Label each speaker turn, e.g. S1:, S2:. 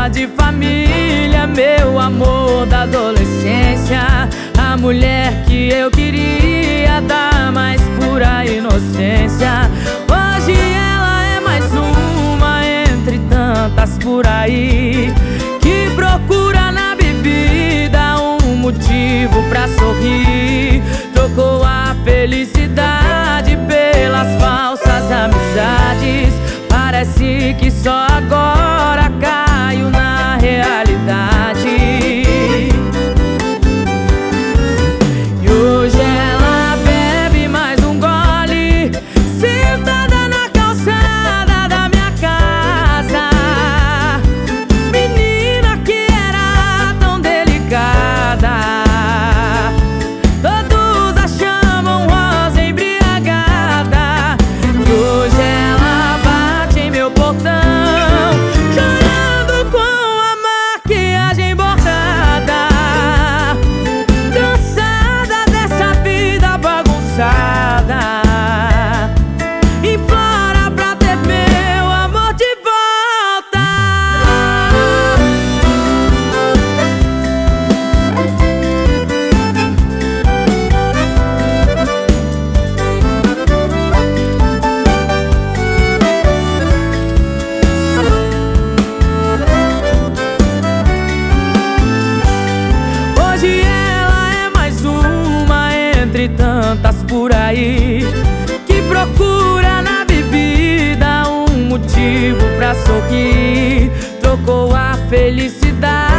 S1: moça de família, meu amor da adolescência, a mulher que eu queria dar mais pura inocência. Hoje ela é mais uma entre tantas por aí que procura na bebida um motivo pra sorrir. Trocou a felicidade pelas falsas amizades. Parece que só agora entre tantas por aí que procura na bebida um motivo pra sorrir. Trocou a felicidade